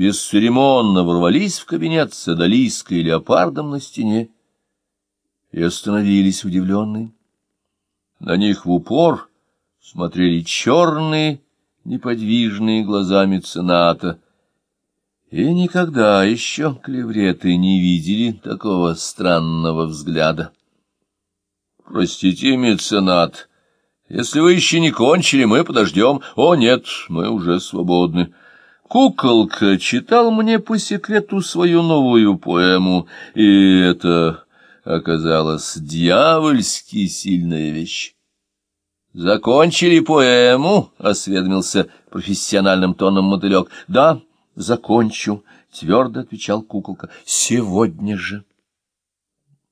бесцеремонно ворвались в кабинет с одолиской леопардом на стене и остановились удивленные. На них в упор смотрели черные, неподвижные глаза мецената, и никогда еще клевреты не видели такого странного взгляда. — Простите, меценат, если вы еще не кончили, мы подождем. О, нет, мы уже свободны. Куколка читал мне по секрету свою новую поэму, и это оказалась дьявольски сильная вещь. «Закончили поэму?» — осведомился профессиональным тоном мотылек. «Да, закончу», — твердо отвечал куколка. «Сегодня же».